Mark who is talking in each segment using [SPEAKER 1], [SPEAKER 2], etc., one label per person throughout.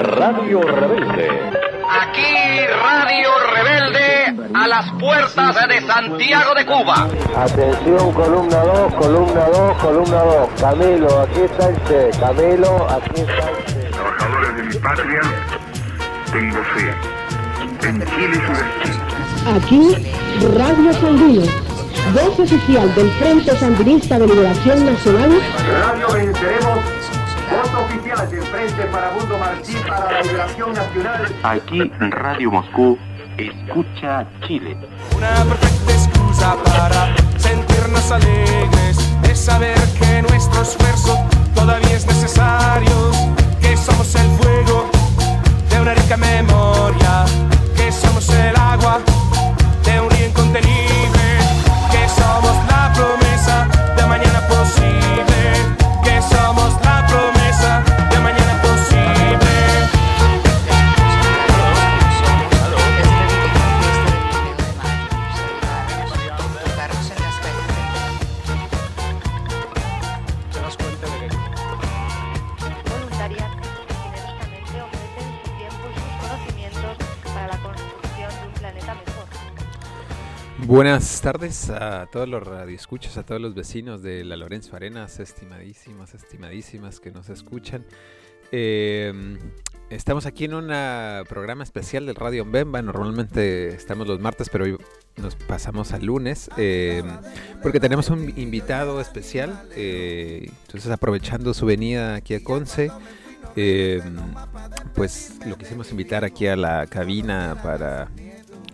[SPEAKER 1] Radio Rebelde.
[SPEAKER 2] Aquí Radio Rebelde a las puertas de Santiago de Cuba.
[SPEAKER 3] Atención, columna 2, columna 2, columna 2. Camilo, aquí está el Che. Camilo, aquí está el Che.
[SPEAKER 4] Trabajadores de mi patria, tengo fe. En Chile y su destino.
[SPEAKER 5] Aquí, Radio Sandino, voz oficial del Frente Sandinista de Liberación Nacional,
[SPEAKER 6] Radio Venceremos, voz oficial del Frente Farabundo Martí para la Liberación Nacional.
[SPEAKER 7] Aquí Radio Moscú escucha Chile.
[SPEAKER 8] Una perfecta excusa para sentirnos alegres, de saber que nuestro esfuerzo todavía es necesario, que somos el fuego de una rica memoria, que somos el agua
[SPEAKER 9] Buenas tardes a todos los radioescuchas, a todos los vecinos de la Lorenzo Arenas, estimadísimas, estimadísimas que nos escuchan. Eh, estamos aquí en un programa especial del Radio Bemba. Normalmente estamos los martes, pero hoy nos pasamos al lunes eh, porque tenemos un invitado especial. eh, entonces, aprovechando su venida aquí a Conce, eh, pues lo quisimos invitar aquí a la cabina para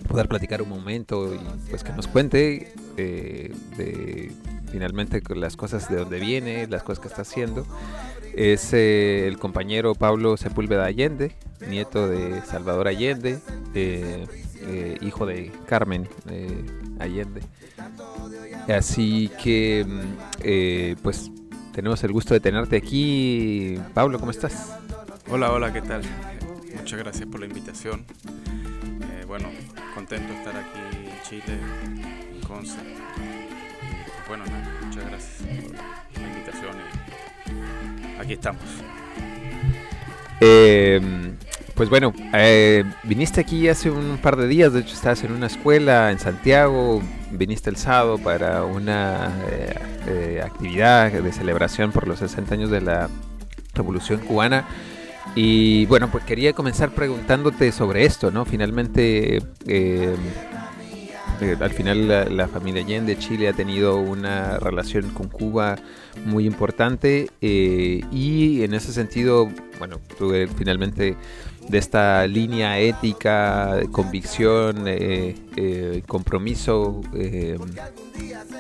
[SPEAKER 9] poder platicar un momento y pues que nos cuente eh, de finalmente las cosas de dónde viene, las cosas que está haciendo. Es eh, el compañero Pablo Sepúlveda Allende, nieto de Salvador Allende, eh, eh, hijo de Carmen eh, Allende. Así que, mm, eh, pues, tenemos el gusto de tenerte aquí. Pablo, ¿cómo estás?
[SPEAKER 10] Hola, hola, ¿qué tal? Muchas gracias por la invitación. Bueno, contento de estar aquí en Chile, en Conce. Bueno, muchas gracias por la invitación y aquí estamos.
[SPEAKER 9] Eh, pues bueno, eh, viniste aquí hace un par de días, de hecho estabas en una escuela en Santiago, viniste el sábado para una eh, eh, actividad de celebración por los 60 años de la Revolución Cubana. Y bueno, pues quería comenzar preguntándote sobre esto, ¿no? Finalmente, eh, eh, al final la, familia Allende Chile ha tenido una relación con Cuba muy importante eh, y en ese sentido, bueno, tú finalmente de esta línea ética, de convicción, eh, eh, compromiso eh,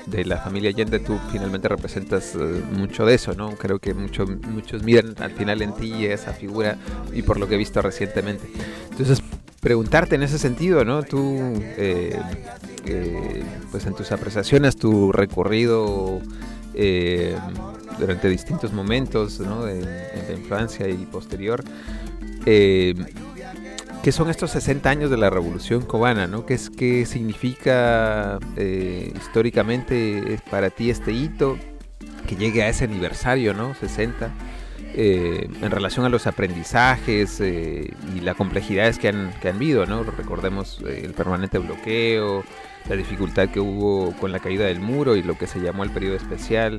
[SPEAKER 9] de la familia Allende, tú finalmente representas eh, mucho de eso, ¿no? Creo que mucho- muchos miran al final en ti esa figura y por lo que he visto recientemente. Entonces, preguntarte en ese sentido, ¿no? Tú, eh, eh, pues en tus apreciaciones, tu recorrido durante distintos momentos, ¿no? En, en la infancia y posterior. eh, ¿Qué son estos 60 años de la Revolución Cubana? ¿no? ¿Qué, es, qué significa eh, históricamente eh, para ti este hito que llegue a ese aniversario, ¿no? 60, eh, en relación a los aprendizajes y las complejidades que han, que han habido, ¿no? Recordemos el permanente bloqueo, la dificultad que hubo con la caída del muro y lo que se llamó el periodo especial,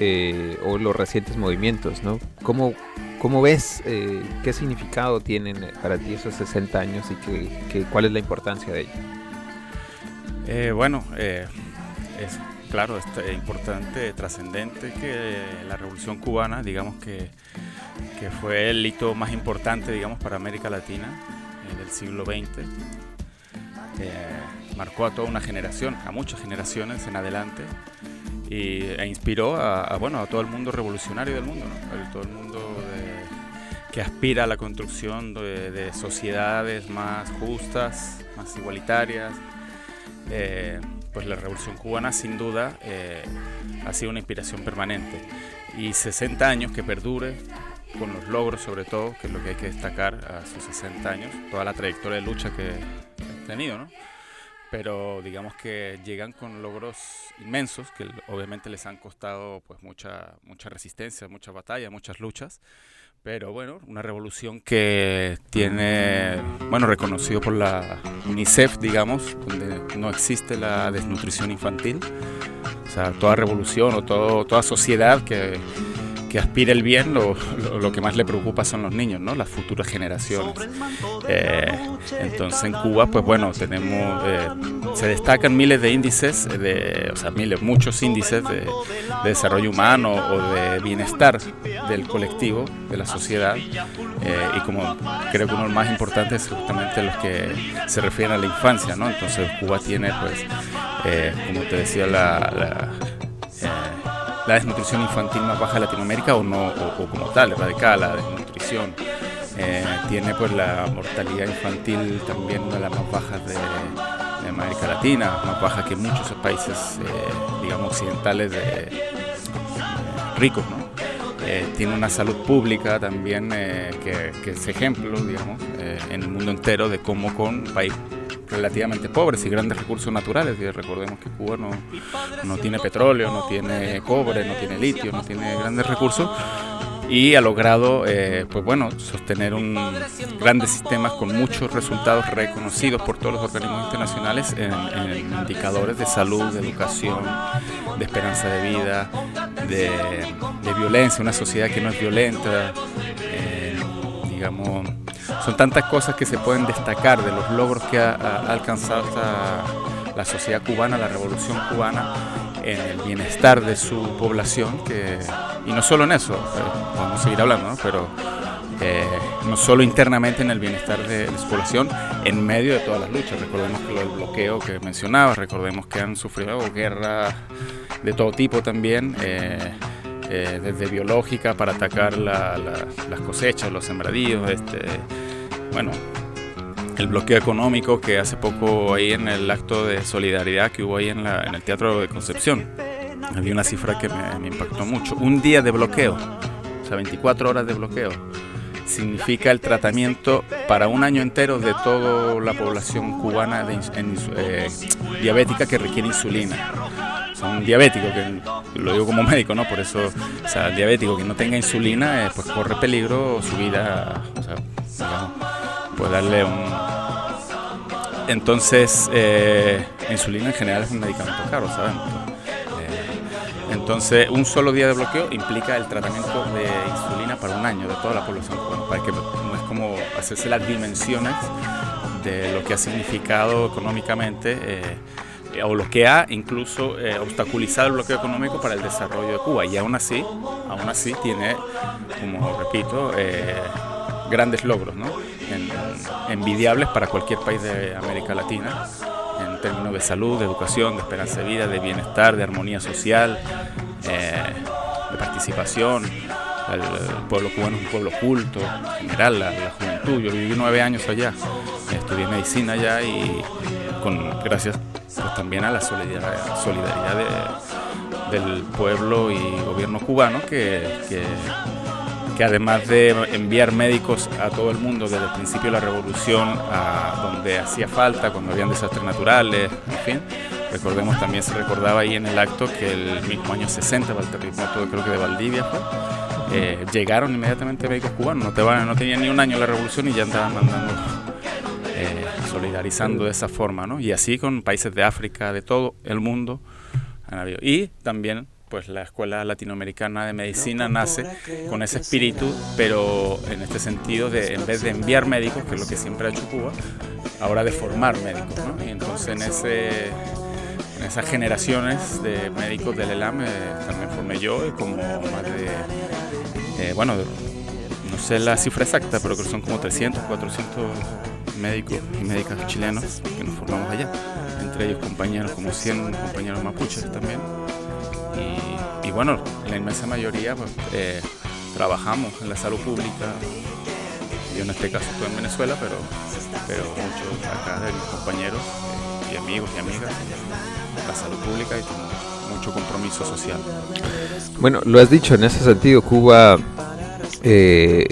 [SPEAKER 9] eh, o los recientes movimientos, ¿no? ¿Cómo, cómo ves eh, qué significado tienen para ti esos 60 años y que, que- cuál es la importancia de ello?
[SPEAKER 10] Eh, bueno, eh, es claro, es eh, importante, trascendente que la Revolución Cubana, digamos que, que fue el hito más importante, digamos, para América Latina eh, del siglo XX. Eh, marcó a toda una generación, a muchas generaciones en adelante, y, e inspiró a, a, bueno, a todo el mundo revolucionario del mundo, ¿no? A todo el mundo de- que aspira a la construcción de, de sociedades más justas, más igualitarias. Eh, pues la revolución cubana sin duda eh, ha sido una inspiración permanente y 60 años que perdure con los logros sobre todo, que es lo que hay que destacar a sus 60 años, toda la trayectoria de lucha que ha tenido, ¿no? Pero digamos que llegan con logros inmensos que obviamente les han costado pues mucha mucha resistencia, mucha batalla, muchas luchas, Pero bueno, una revolución que tiene, bueno, reconocido por la UNICEF, digamos, donde no existe la desnutrición infantil. O sea, toda revolución o todo, toda sociedad que que aspire el bien, lo, lo, que más le preocupa son los niños, ¿no? las futuras generaciones. Eh, entonces en Cuba, pues bueno, tenemos, eh, se destacan miles de índices, de, o sea, miles, muchos índices de, de, desarrollo humano o de bienestar del colectivo, de la sociedad, eh, y como creo que uno de los más importantes es justamente los que se refieren a la infancia, ¿no? Entonces Cuba tiene, pues, como te decía, la la desnutrición infantil más baja de Latinoamérica o no o, como tal, erradicada la desnutrición. Eh, tiene pues la mortalidad infantil también una de las más bajas de, América Latina, más baja que muchos países, eh, digamos, occidentales de, ricos, ¿no? Eh, tiene una salud pública también que, es ejemplo, digamos, en el mundo entero de cómo con país relativamente pobres y grandes recursos naturales. Y recordemos que Cuba no, no tiene petróleo, no tiene cobre, no tiene litio, no tiene grandes recursos y ha logrado eh, pues bueno sostener un grandes sistemas con muchos resultados reconocidos por todos los organismos internacionales en, indicadores de salud, de educación, de esperanza de vida, de, violencia, una sociedad que no es violenta, eh, digamos son tantas cosas que se pueden destacar de los logros que ha, alcanzado la sociedad cubana, la revolución cubana, en el bienestar de su población, que, y no solo en eso, eh, vamos a seguir hablando, ¿no? pero eh, no solo internamente en el bienestar de, su población, en medio de todas las luchas. Recordemos que el bloqueo que mencionaba, recordemos que han sufrido guerras de todo tipo también. Eh, eh, desde biológica para atacar las cosechas, los sembradíos, este, bueno, el bloqueo económico que hace poco ahí en el acto de solidaridad que hubo ahí en, en el Teatro de Concepción. Había una cifra que me, impactó mucho. Un día de bloqueo, o sea, 24 horas de bloqueo, significa el tratamiento para un año entero de toda la población cubana de, eh, diabética que requiere insulina un diabético, que lo digo como médico, ¿no? Por eso, o sea, el diabético que no tenga insulina, eh, pues corre peligro su vida, o sea, digamos, puede darle un... Entonces, eh, insulina en general es un medicamento caro, ¿saben? Eh, entonces, un solo día de bloqueo implica el tratamiento de insulina para un año de toda la población para que no es como hacerse las dimensiones de lo que ha significado económicamente eh, o lo que ha incluso eh, obstaculizado el bloqueo económico para el desarrollo de Cuba. Y aún así, aún así tiene, como repito, eh, grandes logros, ¿no? envidiables para cualquier país de América Latina, en términos de salud, de educación, de esperanza de vida, de bienestar, de armonía social, de participación. El, pueblo cubano es un pueblo culto, en general, la, la juventud. Yo viví nueve años allá, estudié medicina allá y con, gracias también a la solidaridad, del pueblo y gobierno cubano que, que, además de enviar médicos a todo el mundo desde el principio de la revolución a donde hacía falta, cuando habían desastres naturales, en fin, recordemos también se recordaba ahí en el acto que el mismo año 60, para el terremoto creo que de Valdivia fue, eh, llegaron inmediatamente médicos cubanos, no, te van, no tenían ni un año la revolución y ya andaban mandando eh, solidarizando de esa forma, ¿no? Y así con países de África, de todo el mundo han habido. Y también, pues la Escuela Latinoamericana de Medicina nace con ese espíritu, pero en este sentido de, en vez de enviar médicos, que es lo que siempre ha hecho Cuba, ahora de formar médicos, ¿no? Y entonces en ese en esas generaciones de médicos del ELAM eh, también formé yo y como más de, eh, bueno, no sé la cifra exacta, pero creo que son como 300, 400 médicos y médicas chilenos que nos formamos allá, entre ellos compañeros como 100 compañeros mapuches también. Y, bueno, la inmensa mayoría pues, eh, trabajamos en la salud pública. Yo en este caso estoy en Venezuela, pero, pero muchos acá de mis compañeros eh, y amigos y amigas en la salud pública y con mucho compromiso social.
[SPEAKER 9] Bueno, lo has dicho, en ese sentido Cuba eh,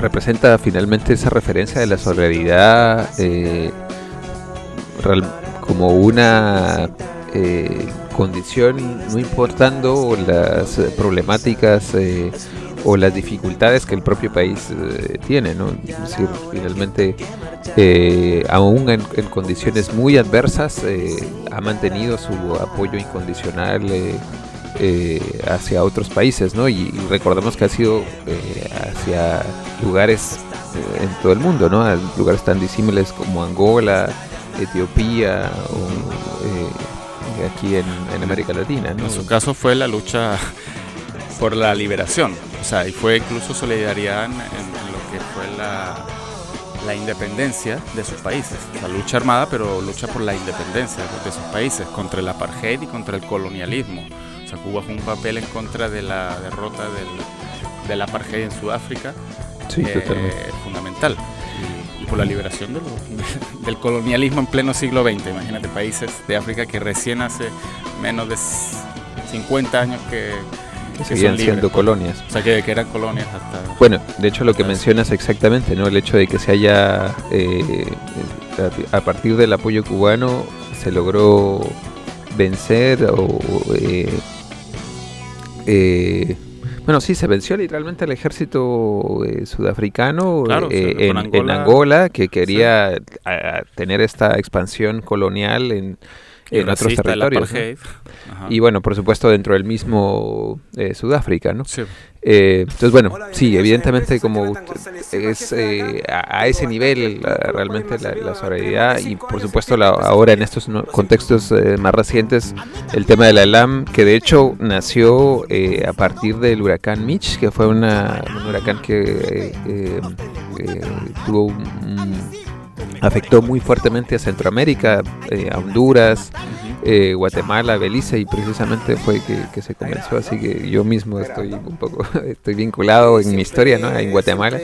[SPEAKER 9] representa finalmente esa referencia de la solidaridad eh, como una eh, condición, no importando las problemáticas eh, o las dificultades que el propio país tiene, ¿no? Finalmente, aún en, condiciones muy adversas, ha mantenido su apoyo incondicional eh, hacia otros países, ¿no? Y, recordemos que ha sido eh, hacia lugares eh, en todo el mundo, ¿no? Lugares tan disímiles como Angola, Etiopía aquí en, América Latina.
[SPEAKER 10] En su caso fue la lucha por la liberación, o sea, y fue incluso solidaridad en, lo que fue la, la independencia de sus países. Sea, lucha armada, pero lucha por la independencia de sus países, contra el apartheid y contra el colonialismo. Sea, Cuba jugó un papel en contra de la derrota del, del apartheid en Sudáfrica,
[SPEAKER 9] Sí,
[SPEAKER 10] eh, fundamental. Y, y por la liberación de los- del colonialismo en pleno siglo XX. Imagínate países de África que recién hace menos de 50 años que,
[SPEAKER 9] Que seguían siendo
[SPEAKER 10] libres.
[SPEAKER 9] colonias.
[SPEAKER 10] O sea, que, que eran colonias hasta...
[SPEAKER 9] Bueno, de hecho lo que mencionas exactamente, ¿no? El hecho de que se haya, eh, a a partir del apoyo cubano, se logró vencer o... eh, eh, bueno, sí, se venció literalmente al ejército eh, sudafricano
[SPEAKER 10] Claro,
[SPEAKER 9] eh, en,
[SPEAKER 10] Angola.
[SPEAKER 9] Que quería a tener esta expansión colonial en, en otros territorios. Y bueno, por supuesto dentro del mismo eh, Sudáfrica, ¿no?
[SPEAKER 10] Sí.
[SPEAKER 9] Eh, entonces, bueno, sí, evidentemente como es eh, a, a ese nivel la- realmente la, la solidaridad y por supuesto la- ahora en estos no- contextos eh, más recientes el tema de la LAM, que de hecho nació eh, a partir del huracán Mitch, que fue una, un huracán que eh, eh, eh, tuvo un- un- afectó muy fuertemente a Centroamérica, eh, a Honduras, eh, Guatemala, Belice y precisamente fue que, que se comenzó, así que yo mismo estoy un poco estoy vinculado en mi historia, ¿no? En Guatemala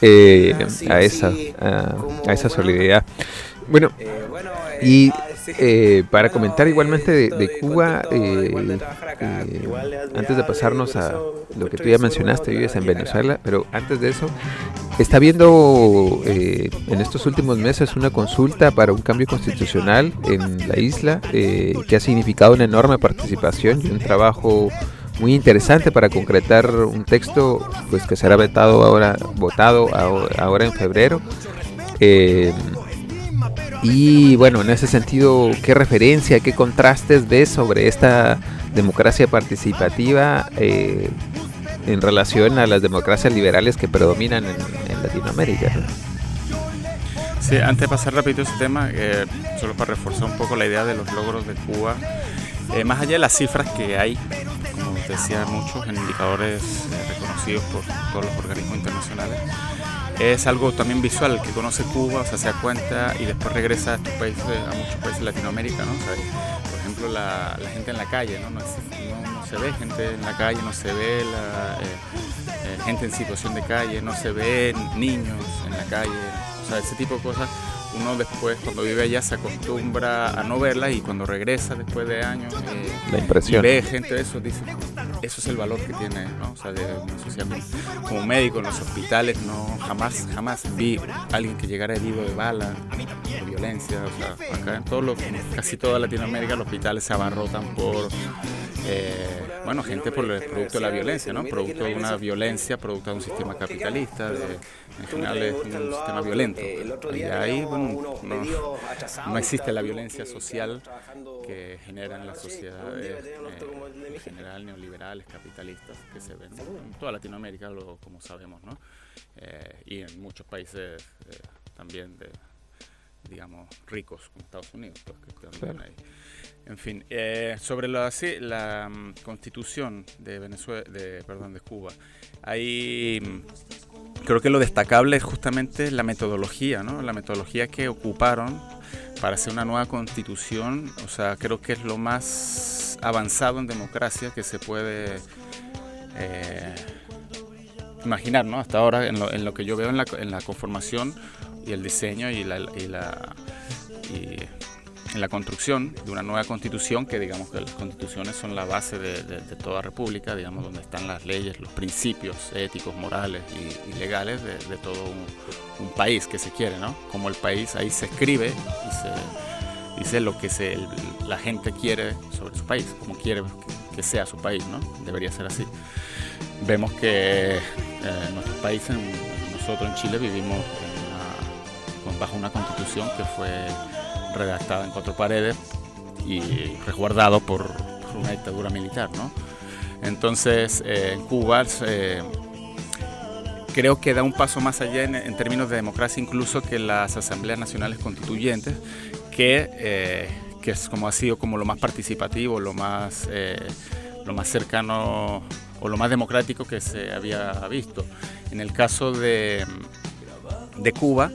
[SPEAKER 9] eh, a esa a, a esa solidaridad. Bueno, y eh, para comentar igualmente de, de Cuba, eh, eh, antes de pasarnos a lo que tú ya mencionaste, vives en Venezuela, pero antes de eso, está habiendo eh, en estos últimos meses una consulta para un cambio constitucional en la isla eh, que ha significado una enorme participación y un trabajo muy interesante para concretar un texto pues que será vetado ahora votado aho- ahora en febrero. Eh, y bueno en ese sentido qué referencia qué contrastes ves sobre esta democracia participativa eh, en relación a las democracias liberales que predominan en, Latinoamérica ¿no?
[SPEAKER 10] Sí, antes de pasar rápido ese tema, eh, solo para reforzar un poco la idea de los logros de Cuba, eh, más allá de las cifras que hay, como decía, muchos en indicadores eh, reconocidos por todos los organismos internacionales, es algo también visual, que conoce Cuba, o sea, se da cuenta y después regresa a estos países, a muchos países de Latinoamérica, ¿no? O por ejemplo, la, gente en la calle, ¿no? No- no se ve gente en la calle, no se ve la, eh, eh, gente en situación de calle, no se ve niños en la calle, o sea, ese tipo de cosas. Uno después, cuando vive allá, se acostumbra a no verlas y cuando regresa después de años eh,
[SPEAKER 9] La impresión.
[SPEAKER 10] y ve gente de eso, dice, eso es el valor que tiene, ¿no? O sea, de una sociedad como, médico en los hospitales, no, jamás, jamás vi a alguien que llegara herido de bala, de violencia, o sea, acá en todo lo, casi toda Latinoamérica los hospitales se abarrotan por, eh, bueno, gente por el producto de la violencia, ¿no? Producto de una violencia, producto de un sistema capitalista, de, en general es un sistema violento. Y ahí, bueno, no, no existe la violencia social que generan las sociedades eh, en general neoliberales, capitalistas, que se ven en toda Latinoamérica, lo- como sabemos, ¿no? Eh, y en muchos países eh, también de, digamos, ricos, como Estados Unidos, pues,
[SPEAKER 9] Claro.
[SPEAKER 10] En fin, eh, sobre la, sí, la mm, constitución de Venezuela, de, perdón, de Cuba, hay, mm, creo que lo destacable es justamente la metodología, ¿no? La metodología que ocuparon para hacer una nueva constitución, o sea, creo que es lo más avanzado en democracia que se puede eh, imaginar, ¿no? Hasta ahora, en lo, en lo que yo veo en la, en la conformación y el diseño y la, y la y la construcción de una nueva constitución, que digamos que las constituciones son la base de, toda república, digamos, donde están las leyes, los principios éticos, morales y, legales de, todo un, país que se quiere, ¿no? Como el país ahí se escribe y se dice lo que se, la gente quiere sobre su país, como quiere que, sea su país, ¿no? Debería ser así. vemos que en nuestros países, nosotros en Chile vivimos bajo una constitución que fue redactada en cuatro paredes y resguardado por, una dictadura militar. ¿no? Entonces, eh, en Cuba eh, creo que da un paso más allá en, términos de democracia, incluso que las asambleas nacionales constituyentes, que, eh, que es como ha sido como lo más participativo, lo más, lo más cercano o lo más democrático que se había visto. En el caso de, de Cuba,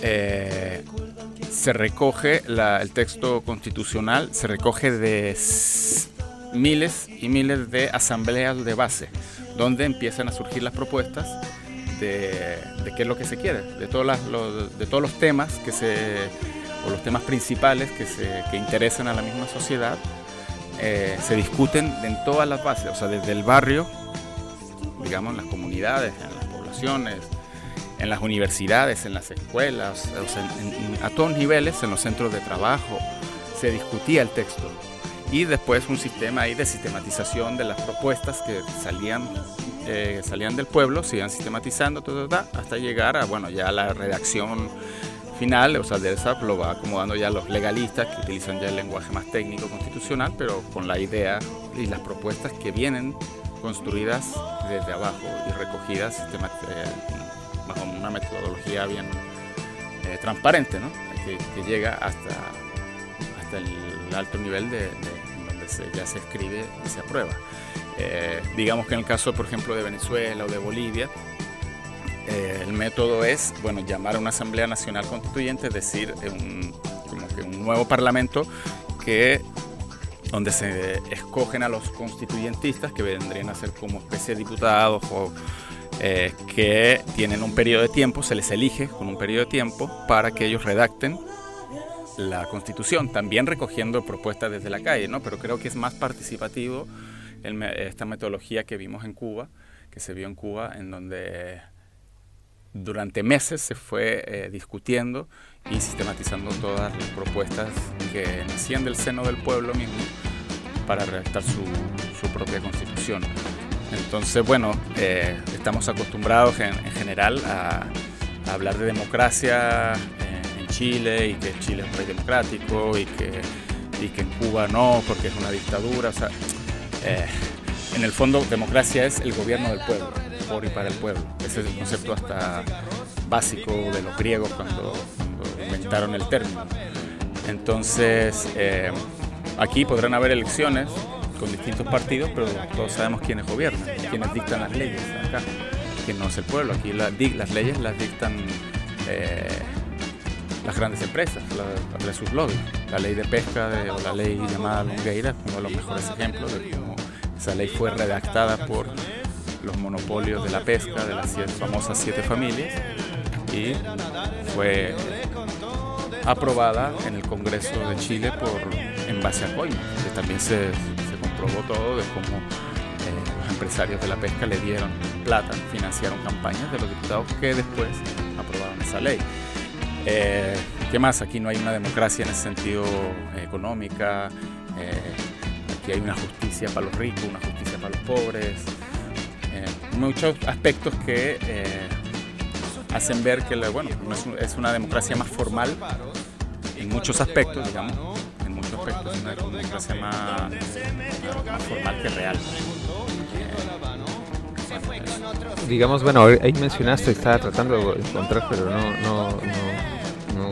[SPEAKER 10] se recoge el texto constitucional, se recoge de miles y miles de asambleas de base, donde empiezan a surgir las propuestas de, qué es lo que se quiere, de, todos los, de todos los temas que se, o los temas principales que, se, que interesan a la misma sociedad, eh, se discuten en todas las bases, o sea, desde el barrio, digamos, en las comunidades, en las poblaciones, en las universidades, en las escuelas, a todos niveles, en los centros de trabajo, se discutía el texto. Y después un sistema ahí de sistematización de las propuestas que salían, eh, salían del pueblo, se iban sistematizando, hasta llegar a bueno, ya la redacción final, o sea, de esa lo va acomodando ya los legalistas que utilizan ya el lenguaje más técnico constitucional, pero con la idea y las propuestas que vienen construidas desde abajo y recogidas eh, bajo una metodología bien eh, transparente, ¿no? que, llega hasta, hasta el alto nivel de, donde ya se escribe y se aprueba. Eh, digamos que en el caso, por ejemplo, de Venezuela o de Bolivia, eh, el método es bueno, llamar a una Asamblea Nacional Constituyente, es decir, como que un nuevo parlamento que donde se escogen a los constituyentistas que vendrían a ser como especie de diputados o eh, que tienen un periodo de tiempo, se les elige con un periodo de tiempo para que ellos redacten la constitución, también recogiendo propuestas desde la calle, ¿no? pero creo que es más participativo esta metodología que vimos en Cuba, que se vio en Cuba, en donde durante meses se fue eh, discutiendo y sistematizando todas las propuestas que nacían del seno del pueblo mismo para redactar su, su propia constitución. Entonces, bueno, eh, estamos acostumbrados en, general a, hablar de democracia eh, en Chile y que Chile es un país democrático y que, y que en Cuba no, porque es una dictadura. O sea, eh, en el fondo, democracia es el gobierno del pueblo, por y para el pueblo. Ese es el concepto hasta básico de los griegos cuando, cuando inventaron el término. Entonces, aquí podrán haber elecciones con distintos partidos, pero todos sabemos quiénes gobiernan, quiénes dictan las leyes acá, que no es el pueblo. Aquí las leyes las dictan eh, las grandes empresas a través de sus lobbies. La ley de pesca o la ley llamada Longueira es uno de los mejores ejemplos de cómo esa ley fue redactada por los monopolios de la pesca de las famosas siete familias y fue aprobada en el Congreso de Chile por en base a coimas, que también se probó todo de cómo eh, los empresarios de la pesca le dieron plata, financiaron campañas de los diputados que después aprobaron esa ley. Eh, ¿Qué más? Aquí no hay una democracia en el sentido eh, económica, aquí hay una justicia para los ricos, una justicia para los pobres, muchos aspectos que hacen ver que bueno, es una democracia más formal en muchos aspectos, digamos, es una más, formal que real.
[SPEAKER 9] Digamos, bueno, ahí mencionaste, estaba tratando de encontrar, pero no, no, no,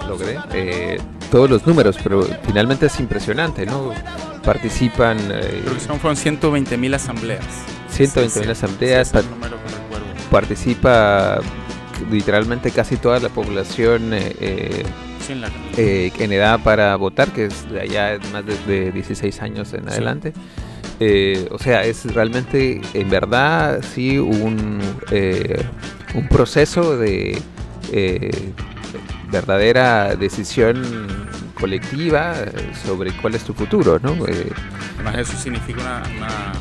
[SPEAKER 9] no logré eh, todos los números, pero finalmente es impresionante, ¿no? Participan...
[SPEAKER 10] Eh, Creo que son, fueron 120 mil asambleas.
[SPEAKER 9] 120 mil asambleas. participa literalmente casi toda la población eh, eh eh, en edad para votar, que es de allá más de, 16 años en adelante. Eh, o sea, es realmente, en verdad, sí, un, eh, un proceso de verdadera decisión colectiva sobre cuál es tu futuro, ¿no?
[SPEAKER 10] Además, eso significa una,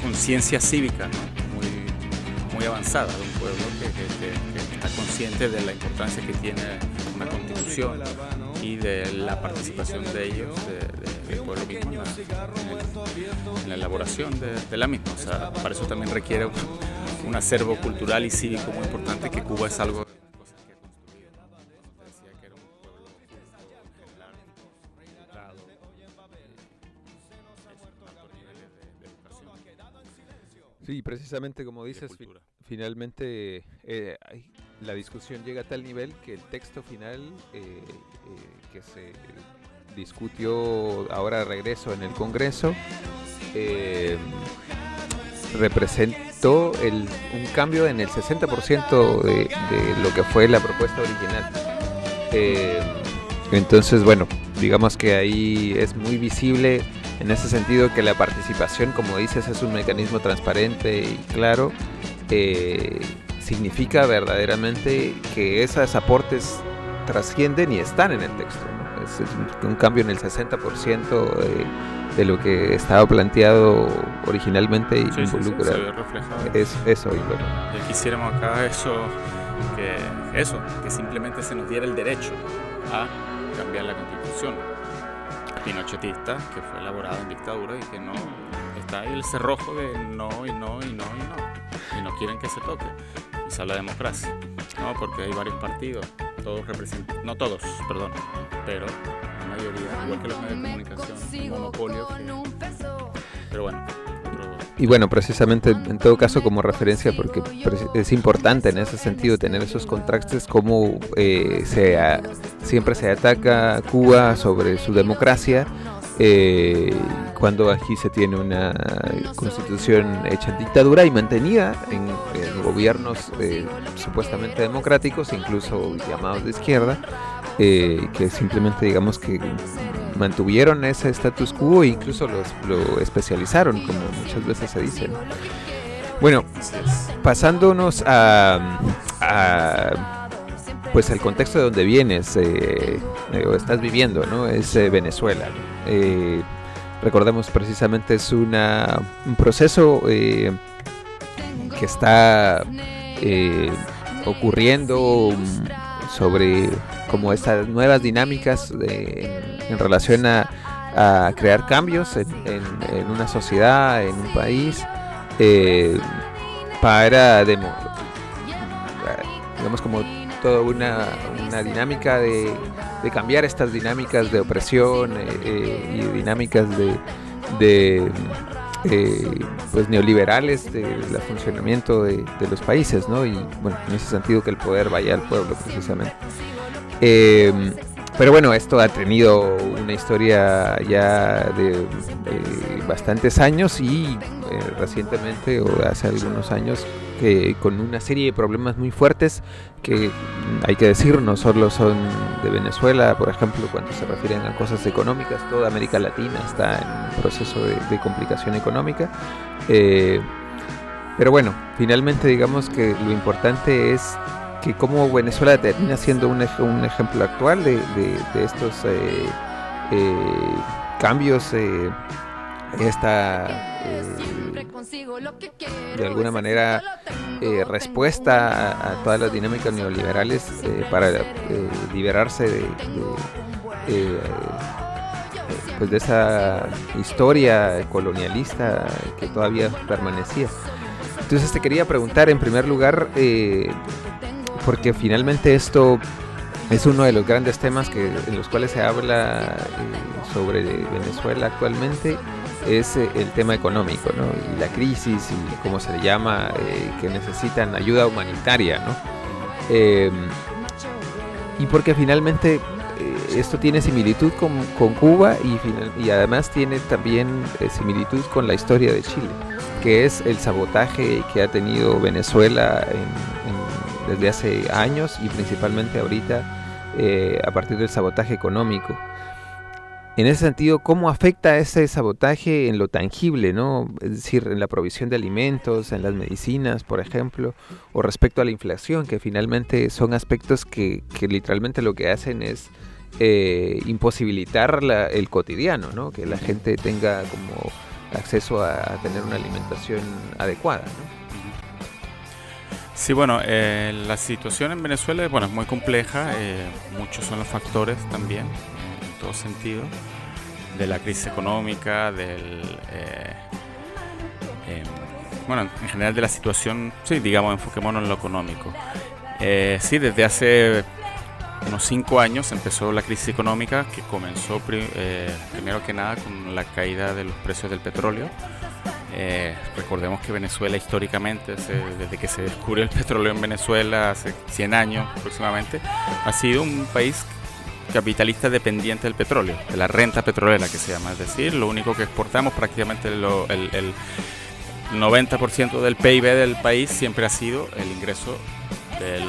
[SPEAKER 10] conciencia cívica, muy, muy avanzada de un pueblo que está consciente de la importancia que tiene una constitución y de la participación de ellos, de, que el pueblo mismo en la, en el- en la elaboración de, de la misma. O sea, para eso también requiere un, un acervo cultural y cívico muy importante que Cuba es algo de eh, de- de.
[SPEAKER 9] Sí, precisamente como dices, fi- finalmente eh, hay- la discusión llega a tal nivel que el texto final eh, eh, que se discutió ahora de regreso en el Congreso eh, representó un cambio en el 60% de, lo que fue la propuesta original. Entonces, bueno, digamos que ahí es muy visible en ese sentido que la participación, como dices, es un mecanismo transparente y claro, significa verdaderamente que esos aportes trascienden y están en el texto. ¿no? Es un- cambio en el 60% de, de lo que estaba planteado originalmente y
[SPEAKER 10] Sí, sí, sí,
[SPEAKER 9] involucra
[SPEAKER 10] se ve reflejado.
[SPEAKER 9] es, eso. Y bueno,
[SPEAKER 10] quisiéramos acá eso, que eso, que simplemente se nos diera el derecho a cambiar la constitución pinochetista que fue elaborada en dictadura y que no está ahí el cerrojo de no y no y no y no y no quieren que se toque habla de democracia no porque hay varios partidos todos representan no todos perdón pero la mayoría igual que los medios de comunicación un monopolio que- pero bueno otro-
[SPEAKER 9] Y bueno, precisamente en todo caso como referencia, porque es importante en ese sentido tener esos contrastes, como eh, se a- siempre se ataca a Cuba sobre su democracia, eh, cuando aquí se tiene una constitución hecha en dictadura y mantenida en, gobiernos eh, supuestamente democráticos, incluso llamados de izquierda, eh, que simplemente digamos que mantuvieron ese status quo e incluso los, lo especializaron, como muchas veces se dice. ¿no? Bueno, pasándonos a, a, pues al contexto de donde vienes eh, estás viviendo, ¿no? Es Venezuela. Eh, recordemos precisamente es un proceso eh, que está eh, ocurriendo mm, sobre como estas nuevas dinámicas de- en, relación a, crear cambios en, una sociedad, en un país, para demo- digamos como toda una, una dinámica de, de cambiar estas dinámicas de opresión eh, eh, y dinámicas de, de, eh, pues neoliberales del funcionamiento de, de los países, ¿no? Y bueno, en ese sentido que el poder vaya al pueblo precisamente. Pero bueno, esto ha tenido una historia ya de, de bastantes años y eh, recientemente o hace algunos años que con una serie de problemas muy fuertes que hay que decir no solo son de Venezuela, por ejemplo, cuando se refieren a cosas económicas, toda América Latina está en un proceso de, de complicación económica. Eh, pero bueno, finalmente digamos que lo importante es que como Venezuela termina siendo un, ej- un ejemplo actual de, de- de estos eh, eh, cambios, eh, esta eh, de alguna manera eh, respuesta a, todas las dinámicas neoliberales eh, para liberarse de, pues de esa historia colonialista que todavía permanecía. Entonces te quería preguntar en primer lugar, porque finalmente esto es uno de los grandes temas que, en los cuales se habla eh, sobre Venezuela actualmente, es eh, el tema económico, ¿no? Y la crisis y como se le llama, eh, que necesitan ayuda humanitaria, ¿no? Eh, y porque finalmente esto tiene similitud con, con Cuba y, final- y además tiene también similitud con la historia de Chile, que es el sabotaje que ha tenido Venezuela en- en- desde hace años y principalmente ahorita eh, a partir del sabotaje económico. En ese sentido, ¿cómo afecta ese sabotaje en lo tangible, no? Es decir, en la provisión de alimentos, en las medicinas, por ejemplo, o respecto a la inflación, que finalmente son aspectos que, que literalmente lo que hacen es eh, imposibilitar el cotidiano, ¿no? Que la gente tenga como acceso a, tener una alimentación adecuada.
[SPEAKER 10] Sí, bueno, eh, la situación en Venezuela bueno, es muy compleja, eh, muchos son los factores también, en todo sentido. de la crisis económica, del... eh, em, bueno, en general de la situación, sí, digamos, enfoquémonos en lo económico. Eh, sí, desde hace unos cinco años empezó la crisis económica que comenzó eh, primero que nada con la caída de los precios del petróleo. Eh, recordemos que Venezuela históricamente, se- desde que se descubrió el petróleo en Venezuela hace 100 años aproximadamente, ha sido un país capitalista dependiente del petróleo, de la renta petrolera que se llama. Es decir, lo único que exportamos prácticamente lo- el, el 90% del PIB del país siempre ha sido el ingreso de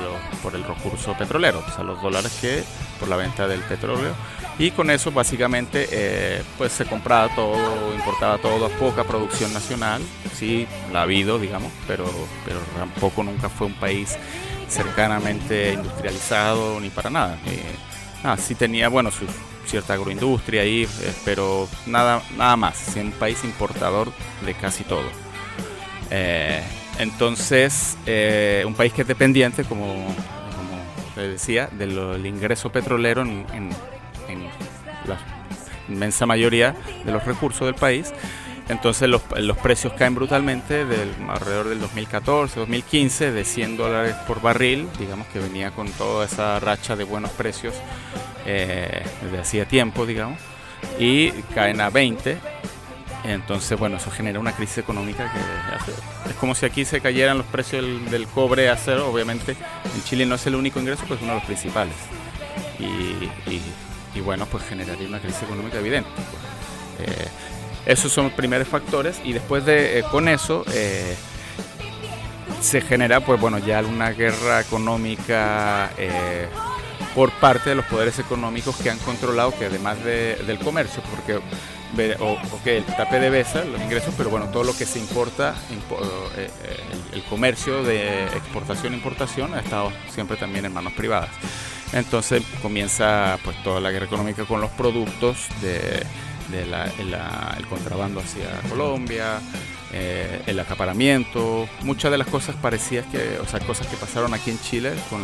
[SPEAKER 10] por el recurso petrolero, o sea, los dólares que por la venta del petróleo. Y con eso básicamente eh, pues se compraba todo, importaba todo, poca producción nacional, sí, la ha habido, digamos, pero, pero tampoco nunca fue un país cercanamente industrializado ni para nada. Eh, ah, sí tenía, bueno, su cierta agroindustria ahí, eh, pero nada, nada más, un país importador de casi todo. Entonces, un país que es dependiente, como, como te decía, del ingreso petrolero en- en la inmensa mayoría de los recursos del país. Entonces los, los precios caen brutalmente del, alrededor del 2014, 2015, de 100 dólares por barril, digamos que venía con toda esa racha de buenos precios eh, desde hacía tiempo, digamos, y caen a 20. Entonces, bueno, eso genera una crisis económica que es como si aquí se cayeran los precios del, del cobre a cero. Obviamente, en Chile no es el único ingreso, pues es uno de los principales. Y, y- y bueno, pues generaría una crisis económica evidente. pues. Eh, esos son los primeros factores y después de eh, con eso eh, se genera pues bueno ya una guerra económica por parte de los poderes económicos que han controlado que además de- del comercio porque o, ok, el tape de besa los ingresos pero bueno todo lo que se importa impo- el, el comercio de exportación e importación ha estado siempre también en manos privadas entonces comienza pues toda la guerra económica con los productos de, contrabando hacia Colombia, eh, el acaparamiento, muchas de las cosas parecidas que, o sea, cosas que pasaron aquí en Chile con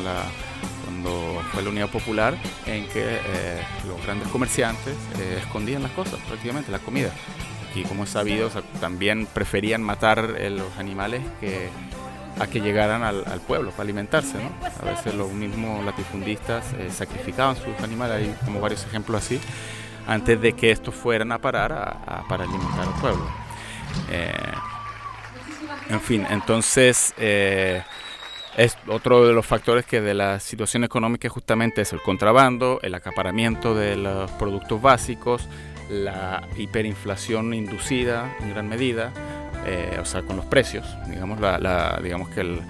[SPEAKER 10] cuando fue la Unidad Popular, en que eh, los grandes comerciantes eh, escondían las cosas, prácticamente la comida. Aquí, como es sabido, también preferían matar los animales que a que llegaran al, pueblo para alimentarse, ¿no? A veces los mismos latifundistas eh, sacrificaban sus animales, hay como varios ejemplos así, antes de que estos fueran a parar a- para alimentar al pueblo. Eh, en fin, entonces eh, es otro de los factores que de la situación económica justamente es el contrabando, el acaparamiento de los productos básicos, la hiperinflación inducida en gran medida, eh, o sea, con los precios, digamos, la, la- digamos que el-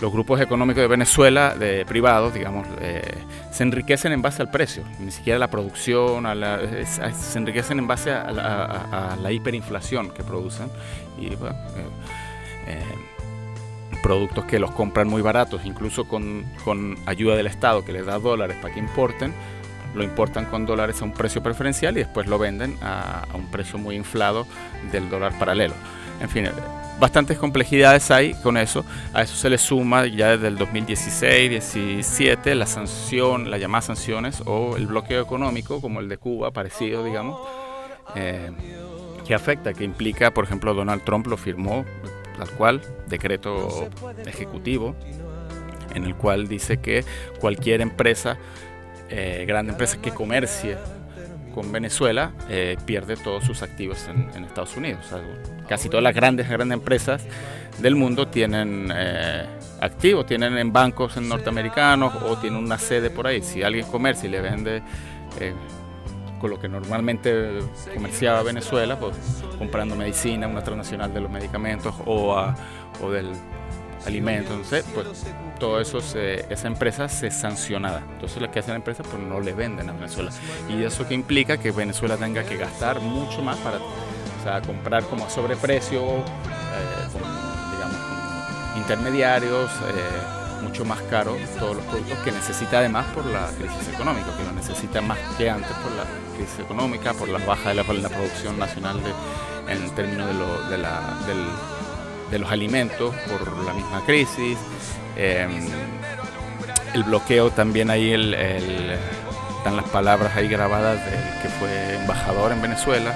[SPEAKER 10] los grupos económicos de Venezuela, de privados, digamos, eh, se enriquecen en base al precio, ni siquiera la producción, a la- se enriquecen en base a la, a- la hiperinflación que producen y eh, productos que los compran muy baratos, incluso con, con ayuda del Estado que les da dólares para que importen, lo importan con dólares a un precio preferencial y después lo venden a un precio muy inflado del dólar paralelo. En fin, bastantes complejidades hay con eso. A eso se le suma ya desde el 2016-17 la sanción, las llamadas sanciones o el bloqueo económico como el de Cuba, parecido, digamos, eh, que afecta, que implica, por ejemplo, Donald Trump lo firmó tal cual, decreto ejecutivo, en el cual dice que cualquier empresa, eh, grande empresa que comercie con Venezuela, eh, pierde todos sus activos en, Estados Unidos. Casi todas las grandes, grandes empresas del mundo tienen eh, activos, tienen en bancos en norteamericanos o tienen una sede por ahí. Si alguien comercia y le vende eh, con lo que normalmente comerciaba Venezuela, pues comprando medicina, una transnacional de los medicamentos o, a- o del alimento, sé, pues todo eso, se- esa empresa se sancionada. Entonces lo que hace la empresa, pues no le venden a Venezuela. Y eso que implica que Venezuela tenga que gastar mucho más para o sea, comprar como a sobreprecio, eh, digamos, con intermediarios, eh, mucho más caro todos los productos que necesita además por la crisis económica, que lo necesita más que antes por la crisis económica, por la baja de la, producción nacional en términos de, lo- de la, del, de los alimentos por la misma crisis. eh, el bloqueo también ahí, el, están las palabras ahí grabadas del que fue embajador en Venezuela,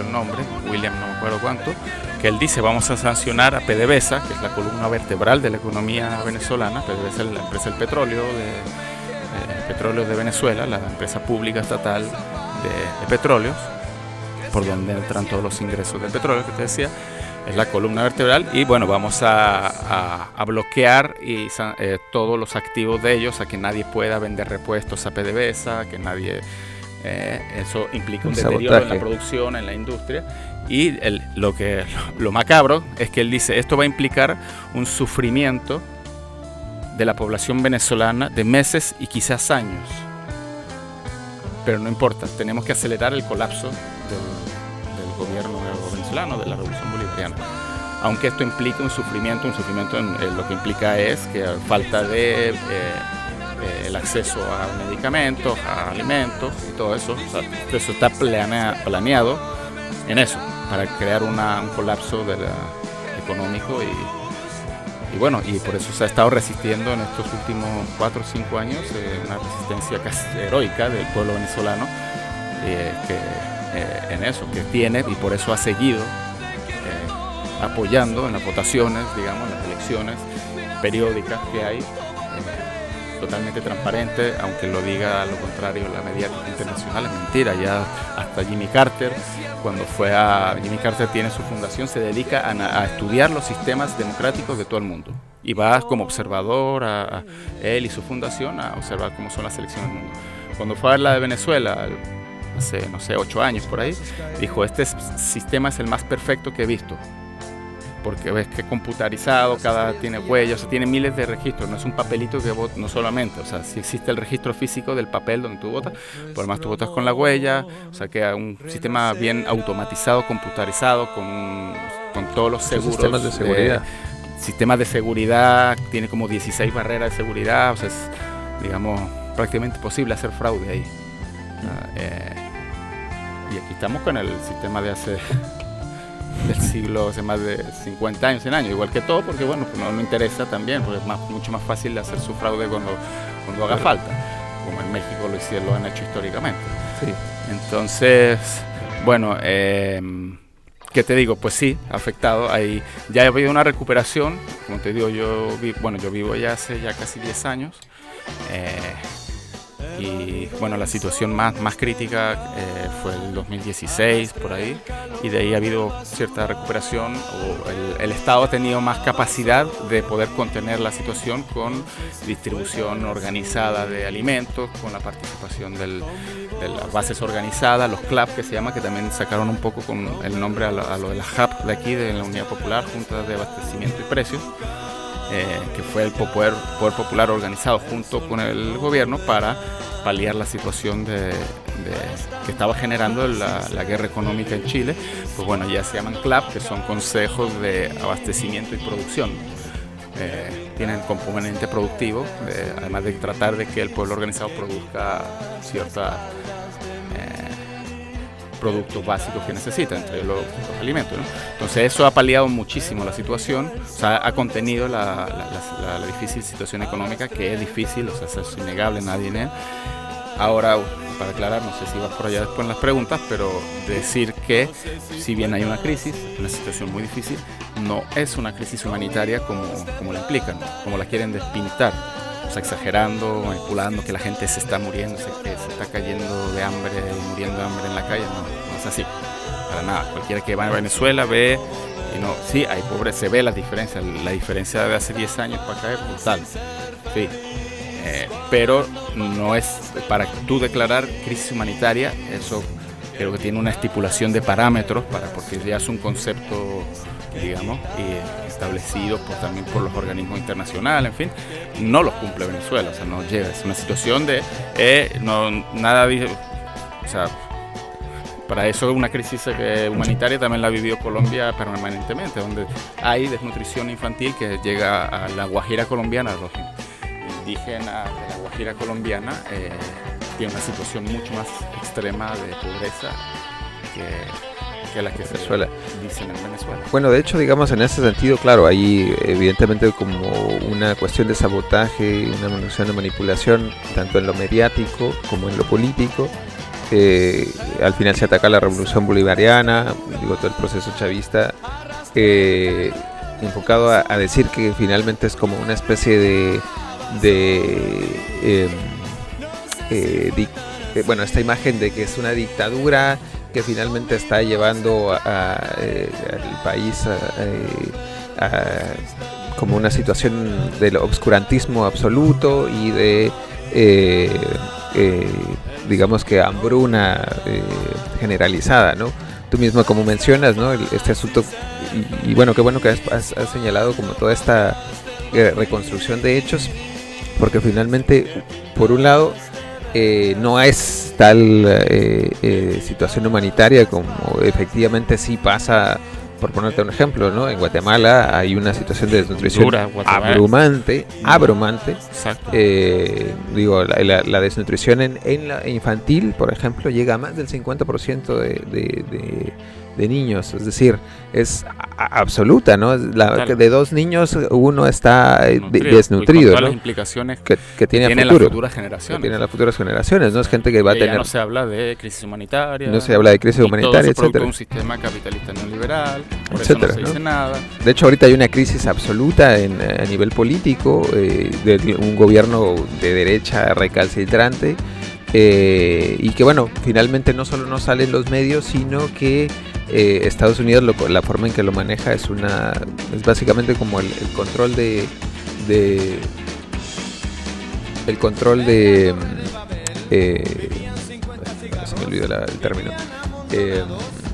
[SPEAKER 10] el nombre, William no me acuerdo cuánto, que él dice vamos a sancionar a PDVSA, que es la columna vertebral de la economía venezolana, PDVSA es la empresa del petróleo de, eh, petróleo de Venezuela, la empresa pública estatal de, de petróleos, por donde entran todos los ingresos del petróleo que te decía, es la columna vertebral y bueno, vamos a, a- a bloquear y, eh, todos los activos de ellos, a que nadie pueda vender repuestos a PDVSA, que nadie... eh, eso implica un
[SPEAKER 9] Un
[SPEAKER 10] deterioro en la
[SPEAKER 9] sabotaje.
[SPEAKER 10] producción, en la industria. Y el- lo, que, lo macabro es que él dice, esto va a implicar un sufrimiento de la población venezolana de meses y quizás años. Pero no importa, tenemos que acelerar el colapso del, del gobierno venezolano, de la revolución bolivariana. Aunque esto implique un sufrimiento, un sufrimiento en- eh, lo que implica es que falta de eh, eh, el acceso a medicamentos, a alimentos y todo eso. Eso está planea- planeado en eso, para crear una- un colapso económico y, bueno, y por eso se ha estado resistiendo en estos últimos cuatro o cinco años, eh, una resistencia casi heroica del pueblo venezolano eh, en eso, que tiene y por eso ha seguido apoyando en las votaciones, digamos, en las elecciones periódicas que hay, totalmente transparente, aunque lo diga lo contrario la mediática internacional, es mentira, ya hasta Jimmy Carter, cuando fue a Jimmy Carter tiene su fundación, se dedica a, a estudiar los sistemas democráticos de todo el mundo. Y va como observador a, a él y su fundación a observar cómo son las elecciones del mundo. Cuando fue a la de Venezuela, hace, no sé, ocho años por ahí, dijo, este sistema es el más perfecto que he visto. Porque ves que computarizado, cada tiene huellas, o sea, tiene miles de registros, no es un papelito que vota, no solamente, o sea, si existe el registro físico del papel donde tú votas, por más tú votas con la huella, o sea, que un sistema bien automatizado, computarizado, con, un- con todos los seguros.
[SPEAKER 9] sistemas de seguridad.
[SPEAKER 10] sistemas de seguridad, tiene como 16 barreras de seguridad, o sea, es, digamos, prácticamente imposible hacer fraude ahí. Ah, eh, y aquí estamos con el sistema de hace del siglo, hace más de 50 años, 100 años, igual que todo, porque bueno, pues no nos interesa también, porque es más, mucho más fácil hacer su fraude cuando, cuando haga falta, como en México lo hicieron, lo han hecho históricamente.
[SPEAKER 9] Sí.
[SPEAKER 10] Entonces, bueno, eh, ¿qué te digo? Pues sí, afectado. Ahí ya ha habido una recuperación. Como te digo, yo vi- bueno, yo vivo ya hace ya casi 10 años. eh, y bueno, la situación más, más crítica eh, fue el 2016, por ahí. Y de ahí ha habido cierta recuperación. O el, Estado ha tenido más capacidad de poder contener la situación con distribución organizada de alimentos, con la participación de las bases organizadas, los CLAP que se llama, que también sacaron un poco con el nombre a lo, a lo de la HAP de aquí, de la Unidad Popular, Junta de Abastecimiento y Precios, eh, que fue el poder, poder popular organizado junto con el gobierno para paliar la situación de, de- que estaba generando la, la guerra económica en Chile. Pues bueno, ya se llaman CLAP, que son consejos de abastecimiento y producción. Eh, tienen componente productivo, de- además de tratar de que el pueblo organizado produzca cierta productos básicos que necesita, entre los, los alimentos. ¿no? Entonces eso ha paliado muchísimo la situación, o sea, ha contenido la, la- la- la- difícil situación económica, que es difícil, o sea, es innegable, nadie niega. Ahora, para aclarar, no sé si vas por allá después en las preguntas, pero decir que si bien hay una crisis, una situación muy difícil, no es una crisis humanitaria como, como la implican, como la quieren despintar. Sea, exagerando, manipulando, que la gente se está muriendo, se, que se está cayendo de hambre muriendo de hambre en la calle. No, no es así. Para nada. Cualquiera que va a Venezuela ve, y sí, hay pobreza, se ve las diferencias. La diferencia de hace 10 años para acá es brutal. Sí. Eh, pero no es para tú declarar crisis humanitaria, eso creo que tiene una estipulación de parámetros, para, porque ya es un concepto, digamos, y establecido por, también por los organismos internacionales, en fin, no los cumple Venezuela, o sea, no llega, es una situación de, eh, no, nada, o sea, para eso una crisis eh, humanitaria también la ha vivido Colombia permanentemente, donde hay desnutrición infantil que llega a la Guajira colombiana, los indígenas de la Guajira colombiana eh, tienen una situación mucho más extrema de pobreza que, que las que se
[SPEAKER 9] Venezuela.
[SPEAKER 10] dicen en Venezuela.
[SPEAKER 9] Bueno, de hecho, digamos, en ese sentido, claro, hay evidentemente como una cuestión de sabotaje, una noción de manipulación, tanto en lo mediático como en lo político. Eh, al final se ataca la revolución bolivariana, digo, todo el proceso chavista, eh, enfocado a, a decir que finalmente es como una especie de... de em, eh, eh, bueno, esta imagen de que es una dictadura que finalmente está llevando a- eh, al país eh, a- como una situación del obscurantismo absoluto y de, eh, eh, digamos que hambruna generalizada, ¿no? Tú mismo como mencionas, ¿no? Este asunto, y, bueno, qué bueno que has, has- señalado como toda esta reconstrucción de hechos, porque finalmente, por un lado, eh, no es tal eh, eh, situación humanitaria como efectivamente sí pasa, por ponerte un ejemplo, ¿no? En Guatemala hay una situación de desnutrición abrumante, abrumante.
[SPEAKER 10] Exacto.
[SPEAKER 9] Eh, digo, la, la- la desnutrición en, en la infantil, por ejemplo, llega a más del 50% de, de- de- de niños, es decir, es absoluta, ¿no? La, que de dos niños, uno está eh, de-
[SPEAKER 10] Nutrido, y con
[SPEAKER 9] desnutrido,
[SPEAKER 10] todas
[SPEAKER 9] ¿no?
[SPEAKER 10] las implicaciones
[SPEAKER 9] que, que tiene a
[SPEAKER 10] tienen
[SPEAKER 9] futuro.
[SPEAKER 10] las futuras
[SPEAKER 9] que
[SPEAKER 10] generaciones.
[SPEAKER 9] tienen las futuras generaciones, ¿no? Es gente que va a
[SPEAKER 10] Que ya
[SPEAKER 9] tener...
[SPEAKER 10] no se habla de crisis humanitaria.
[SPEAKER 9] No se habla de crisis humanitaria,
[SPEAKER 10] todo
[SPEAKER 9] etcétera.
[SPEAKER 10] de un sistema capitalista neoliberal, por
[SPEAKER 9] Etcétera,
[SPEAKER 10] eso no se dice
[SPEAKER 9] ¿no?
[SPEAKER 10] nada.
[SPEAKER 9] De hecho, ahorita hay una crisis absoluta en, a nivel político, eh, de un gobierno de derecha recalcitrante, eh, y que, bueno, finalmente no solo no sale en los medios, sino que eh, Estados Unidos, lo- la forma en que lo maneja es una es básicamente como el, control de, el control de mm, eh, se me olvidó la- el término Eh,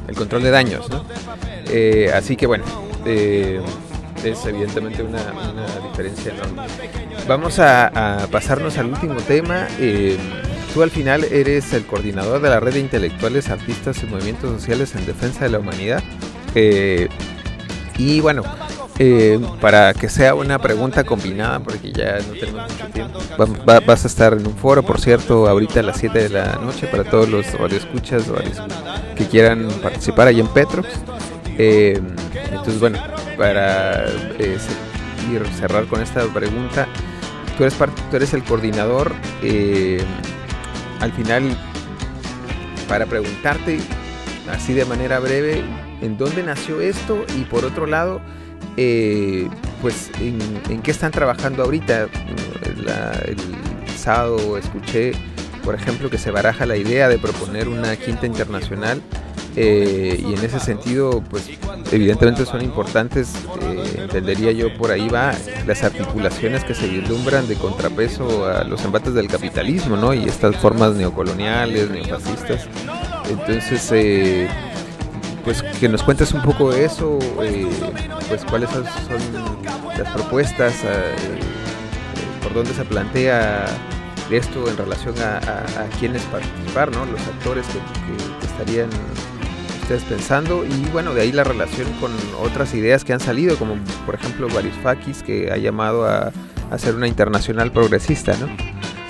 [SPEAKER 9] el control de daños ¿no? Eh, así que bueno eh, es evidentemente una, diferencia enorme vamos a, pasarnos al último tema tú al final eres el coordinador de la red de intelectuales artistas y movimientos sociales en defensa de la humanidad Eh, y bueno eh, para que sea una pregunta combinada, porque ya no tenemos mucho tiempo. Vas a estar en un foro, por cierto, ahorita a las 7 de la noche para todos los radios- que quieran participar ahí en Petrox. Eh, entonces, bueno, para eh, ir cerrar con esta pregunta, tú eres, par- tú eres el coordinador. Al final, para preguntarte así de manera breve, ¿en dónde nació esto? Y por otro lado, eh, pues ¿en, qué están trabajando ahorita. El sábado escuché, por ejemplo, que se baraja la idea de proponer una quinta internacional eh, y en ese sentido, pues evidentemente son importantes, eh, entendería yo por ahí va, las articulaciones que se vislumbran de contrapeso a los embates del capitalismo, ¿no? Y estas formas neocoloniales, neofascistas. Entonces, eh, pues que nos cuentes un poco de eso, eh, pues cuáles son, las propuestas, eh, por dónde se plantea esto en relación a, a- a quiénes participar, ¿no? Los actores que estarían ustedes pensando y bueno, de ahí la relación con otras ideas que han salido, como por ejemplo Varoufakis que ha llamado a, a ser una internacional progresista, ¿no?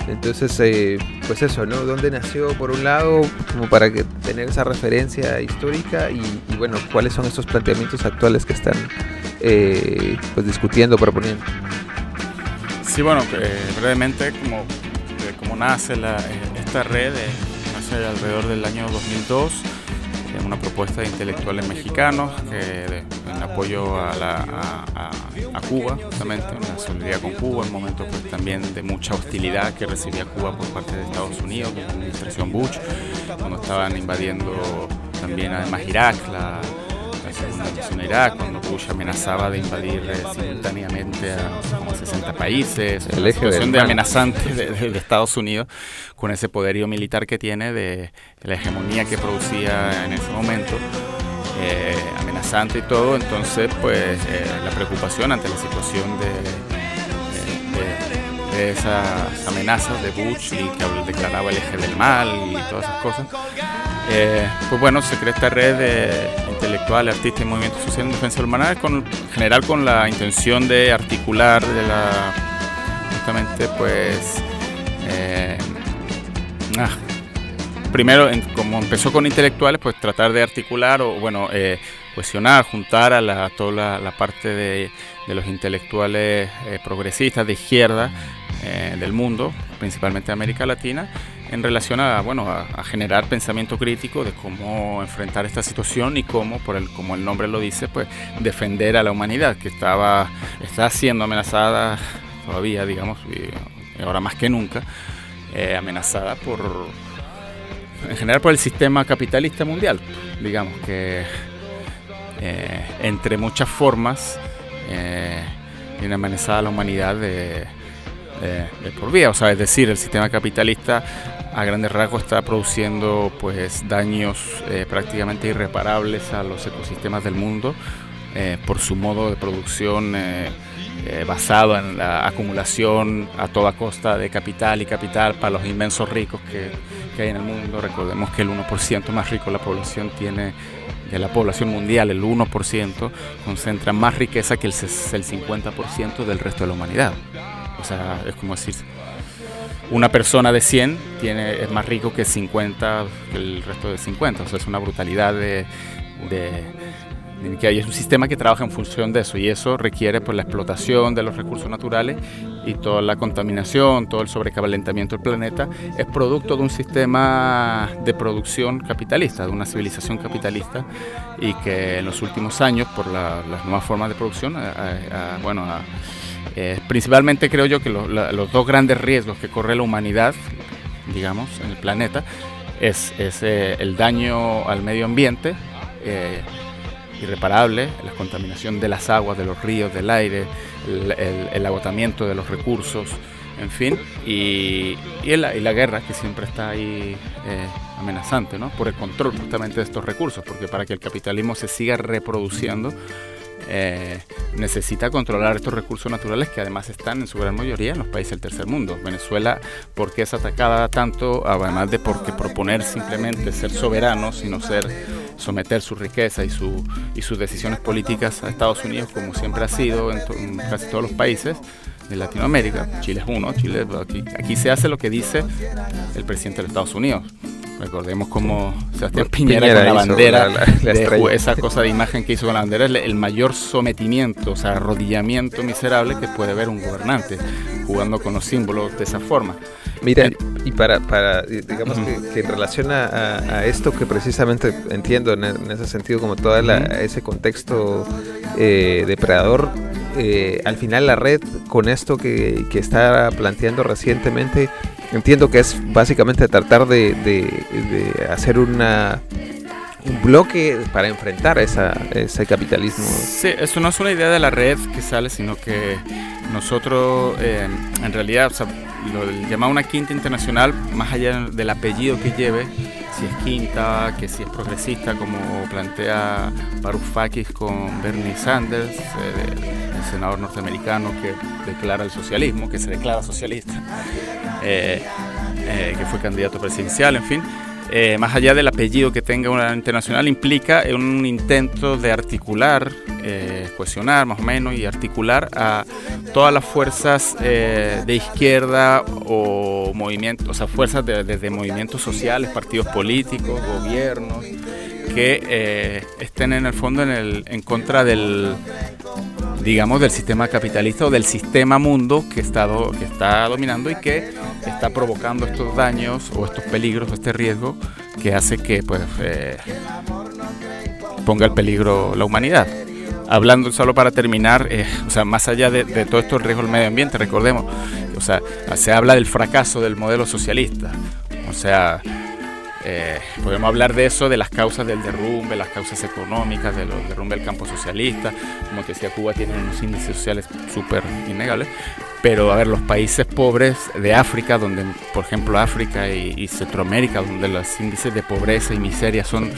[SPEAKER 9] Entonces, eh, pues eso, ¿no? ¿Dónde nació por un lado, como para tener esa referencia histórica y, bueno, cuáles son estos planteamientos actuales que están eh, pues discutiendo, proponiendo?
[SPEAKER 10] Sí, bueno, eh, brevemente, como, eh, como nace la, esta red, nace alrededor del año 2002, eh, una propuesta de intelectuales mexicanos que, de- en apoyo a, la, a, a- Cuba, justamente, una solidaridad con Cuba, en un momento pues, también de mucha hostilidad que recibía Cuba por parte de Estados Unidos, con la administración Bush, cuando estaban invadiendo también además Irak, la, a Irak, cuando Bush amenazaba de invadir eh, simultáneamente a como 60 países,
[SPEAKER 9] El eje
[SPEAKER 10] de
[SPEAKER 9] mal.
[SPEAKER 10] amenazante de, de- de Estados Unidos con ese poderío militar que tiene, de, de la hegemonía que producía en ese momento, eh, amenazante y todo, entonces pues eh, la preocupación ante la situación de, de- de- de esas amenazas de Bush y que declaraba el eje del mal y todas esas cosas. Eh, pues bueno, se crea esta red de intelectuales, artistas y movimientos sociales en defensa humanidad, con, en general con la intención de articular de la, justamente pues eh, ah, primero, en- como empezó con intelectuales, pues tratar de articular o, bueno, eh, cuestionar, juntar a la, toda la, la parte de, de los intelectuales eh, progresistas de izquierda del mundo, principalmente de América Latina, en relación a, bueno, a, generar pensamiento crítico de cómo enfrentar esta situación y cómo, por el, como el nombre lo dice, pues defender a la humanidad que estaba, está siendo amenazada todavía, digamos, ahora más que nunca, eh, amenazada por, en general por el sistema capitalista mundial, digamos que eh, entre muchas formas eh, tiene amenazada a la humanidad de, por vida, o sea, es decir, el sistema capitalista a grandes rasgos está produciendo pues daños eh, prácticamente irreparables a los ecosistemas del mundo eh, por su modo de producción eh, eh, basado en la acumulación a toda costa de capital y capital para los inmensos ricos que, hay en el mundo. Recordemos que el 1% más rico de la población tiene, de la población mundial, el 1% concentra más riqueza que el, el 50% del resto de la humanidad. O sea, es como decir, una persona de 100 tiene, es más rico que 50 que el resto de 50. O sea, es una brutalidad de, que hay un sistema que trabaja en función de eso y eso requiere pues la explotación de los recursos naturales y toda la contaminación, todo el sobrecalentamiento del planeta es producto de un sistema de producción capitalista, de una civilización capitalista y que en los últimos años por la- las nuevas formas de producción, a- a- a- bueno, a- eh, principalmente creo yo que los dos grandes riesgos que corre la humanidad, digamos, en el planeta, es, eh, el daño al medio ambiente, eh, irreparable, la contaminación de las aguas, de los ríos, del aire, el, agotamiento de los recursos, en fin, y la guerra que siempre está ahí eh, amenazante, ¿no? Por el control justamente de estos recursos, porque para que el capitalismo se siga reproduciendo, eh, necesita controlar estos recursos naturales que además están en su gran mayoría en los países del tercer mundo. Venezuela, ¿por qué es atacada tanto? Además de porque proponer simplemente ser soberano, sino ser someter su riqueza y, su, y sus decisiones políticas a Estados Unidos, como siempre ha sido en, en casi todos los países de Latinoamérica. Chile es uno, Chile aquí, aquí se hace lo que dice el presidente de Estados Unidos. Recordemos como Sebastián Piñera,
[SPEAKER 9] Piñera
[SPEAKER 10] con la bandera,
[SPEAKER 9] la- la-
[SPEAKER 10] esa cosa de imagen que hizo con la bandera, es el- el mayor sometimiento, o sea, arrodillamiento miserable que puede ver un gobernante, jugando con los símbolos de esa forma.
[SPEAKER 9] Mira, y para, para digamos que, que en relación a, a- a esto que precisamente entiendo en, en ese sentido como todo ese contexto eh, depredador, eh, al final la red con esto que, que está planteando recientemente, entiendo que es básicamente tratar de, de- hacer una un bloque para enfrentar esa, ese capitalismo.
[SPEAKER 10] Sí, eso no es una idea de la red que sale, sino que nosotros, eh, en realidad, o sea, lo llamado una quinta internacional, más allá del apellido que lleve, si es quinta, que si es progresista, como plantea Varoufakis con Bernie Sanders, eh, el senador norteamericano que declara el socialismo, que se declara socialista, eh, eh, que fue candidato presidencial, en fin. Eh, más allá del apellido que tenga una internacional, implica un intento de articular, eh, cohesionar más o menos y articular a todas las fuerzas eh, de izquierda o movimientos, o sea, fuerzas de- desde movimientos sociales, partidos políticos, gobiernos, que eh, estén en el fondo en, el, en contra del, digamos, del sistema capitalista o del sistema mundo que está, do- que está dominando y que está provocando estos daños o estos peligros, este riesgo que hace que pues eh, ponga en peligro la humanidad. Hablando solo para terminar, eh, o sea, más allá de, todo esto el riesgo del medio ambiente, recordemos, o sea, se habla del fracaso del modelo socialista. O sea, eh, podemos hablar de eso, de las causas del derrumbe, las causas económicas, del derrumbe del campo socialista. Como te decía, Cuba tiene unos índices sociales súper innegables. Pero, a ver, los países pobres de África, donde, por ejemplo, África y, Centroamérica, donde los índices de pobreza y miseria son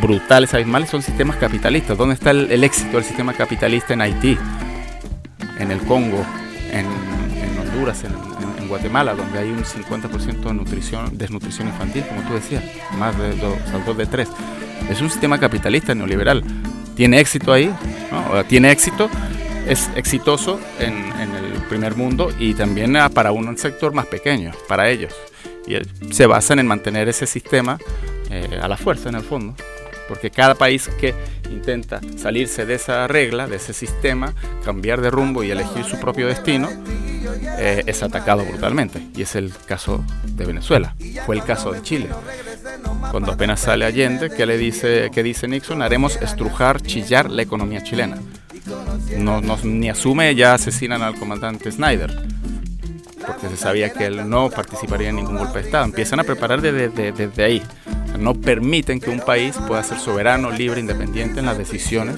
[SPEAKER 10] brutales, abismales, son sistemas capitalistas. ¿Dónde está el, el éxito del sistema capitalista en Haití, en el Congo, en, en Honduras, en, en- Guatemala, donde hay un 50% de nutrición, desnutrición infantil, como tú decías, más de dos, o sea, dos de tres. Es un sistema capitalista neoliberal. Tiene éxito ahí, ¿no? Tiene éxito, es exitoso en, en el primer mundo y también ah, para un sector más pequeño, para ellos. Y eh, se basan en mantener ese sistema eh, a la fuerza en el fondo. Porque cada país que intenta salirse de esa regla, de ese sistema, cambiar de rumbo y elegir su propio destino, eh, es atacado brutalmente. Y es el caso de Venezuela. Fue el caso de Chile. Cuando apenas sale Allende, ¿qué le dice, qué dice Nixon? Haremos estrujar, chillar la economía chilena. No, no- ni asume, ya asesinan al comandante Snyder. Porque se sabía que él no participaría en ningún golpe de Estado. Empiezan a preparar desde, desde- ahí. No permiten que un país pueda ser soberano, libre, independiente en las decisiones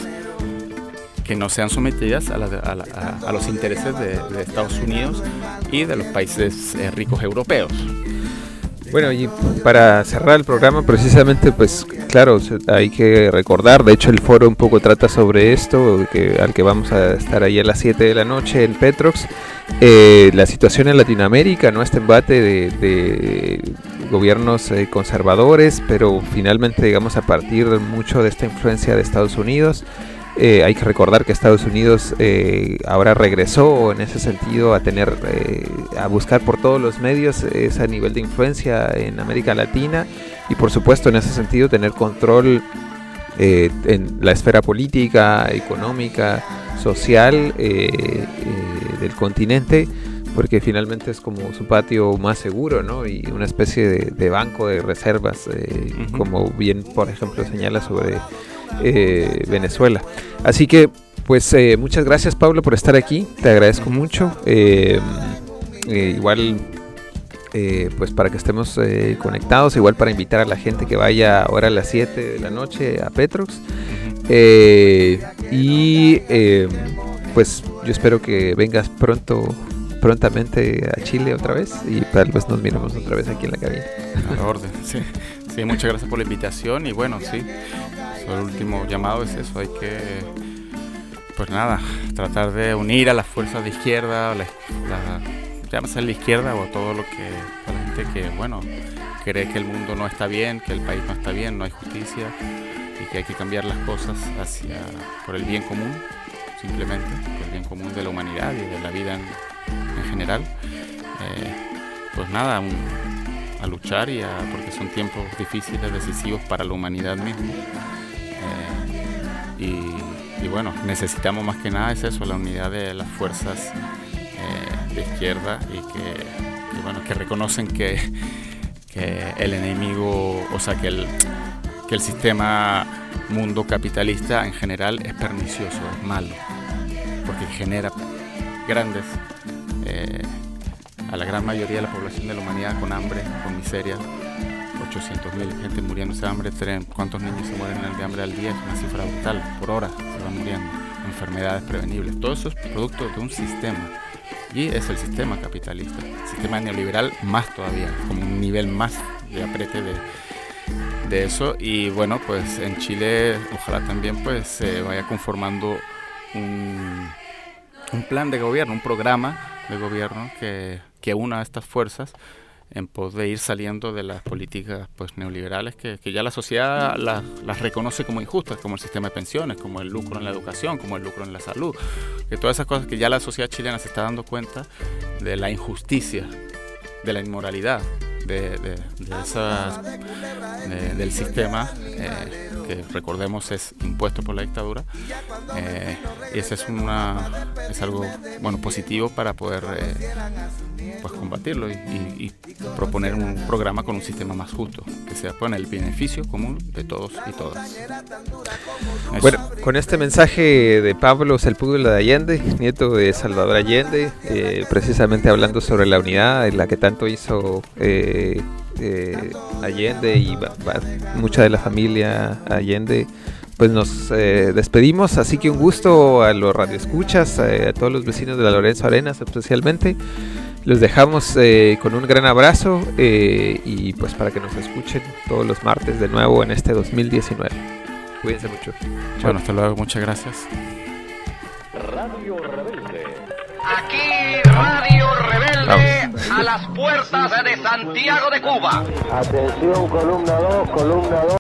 [SPEAKER 10] que no sean sometidas a, la- a la- a- a los intereses de, de Estados Unidos y de los países eh, ricos europeos.
[SPEAKER 9] Bueno, y para cerrar el programa, precisamente, pues claro, hay que recordar, de hecho el foro un poco trata sobre esto, que, al que vamos a estar ahí a las 7 de la noche en Petrox, eh, la situación en Latinoamérica, ¿no? Este embate de, de gobiernos eh, conservadores, pero finalmente, digamos, a partir mucho de esta influencia de Estados Unidos. Eh, hay que recordar que Estados Unidos eh, ahora regresó en ese sentido a tener, eh, a buscar por todos los medios ese nivel de influencia en América Latina y por supuesto en ese sentido tener control eh, en la esfera política, económica, social eh, del continente porque finalmente es como su patio más seguro, ¿no? Y una especie de, de banco de reservas, como bien, por ejemplo, señala sobre eh, Venezuela. Así que, pues, eh, muchas gracias, Pablo, por estar aquí. Te agradezco mucho. Eh, eh, igual, pues, para que estemos conectados, igual para invitar a la gente que vaya ahora a las 7 de la noche a Petrox. Y, pues, yo espero que vengas pronto prontamente a Chile otra vez y tal vez nos miremos otra vez aquí en la cabina.
[SPEAKER 10] A orden, sí. Sí, muchas gracias por la invitación y bueno, sí, el último llamado es eso, hay que, pues nada, tratar de unir a las fuerzas de izquierda, la, la, llámese la izquierda o a todo lo que, la gente que, bueno, cree que el mundo no está bien, que el país no está bien, no hay justicia y que hay que cambiar las cosas hacia, por el bien común, simplemente, por el bien común de la humanidad y de la vida en, en general. Eh, pues nada, a luchar y a, porque son tiempos difíciles, decisivos para la humanidad misma. Eh, y, bueno, necesitamos más que nada es eso, la unidad de las fuerzas eh, de izquierda y que, bueno, que reconocen que, que el enemigo, o sea, que el, que el sistema mundo capitalista en general es pernicioso, es malo, porque genera grandes eh, a la gran mayoría de la población de la humanidad con hambre, con miseria, 800.000 gente muriéndose de hambre, ¿cuántos niños se mueren de hambre al día? Es una cifra brutal, por hora se van muriendo, enfermedades prevenibles, todo eso es producto de un sistema y es el sistema capitalista, el sistema neoliberal más todavía, como un nivel más de aprete de, de eso y bueno, pues en Chile ojalá también pues se vaya conformando un un plan de gobierno, un programa de gobierno que, que una estas fuerzas en pos de ir saliendo de las políticas pues neoliberales que, que ya la sociedad las, reconoce como injustas, como el sistema de pensiones, como el lucro en la educación, como el lucro en la salud, que todas esas cosas que ya la sociedad chilena se está dando cuenta de la injusticia, de la inmoralidad, de, de- esas, de- del sistema eh, que recordemos es impuesto por la dictadura eh, y ese es una es algo bueno positivo para poder eh, pues combatirlo y, y- y proponer un programa con un sistema más justo que sea con el beneficio común de todos y todas Eso.
[SPEAKER 9] Bueno, con este mensaje de Pablo Sepúlveda de Allende, nieto de Salvador Allende, eh, precisamente hablando sobre la unidad en la que tanto hizo eh, eh, Allende y ba- ba- mucha de la familia Allende, pues nos eh, despedimos. Así que un gusto a los radioescuchas, eh, a todos los vecinos de la Lorenzo Arenas especialmente. Los dejamos eh, con un gran abrazo eh, y pues para que nos escuchen todos los martes de nuevo en este 2019. Cuídense mucho. Chao.
[SPEAKER 10] bueno hasta luego muchas gracias
[SPEAKER 2] Aquí Radio Rebelde a las puertas de Santiago de Cuba.
[SPEAKER 3] Atención, columna 2, columna 2.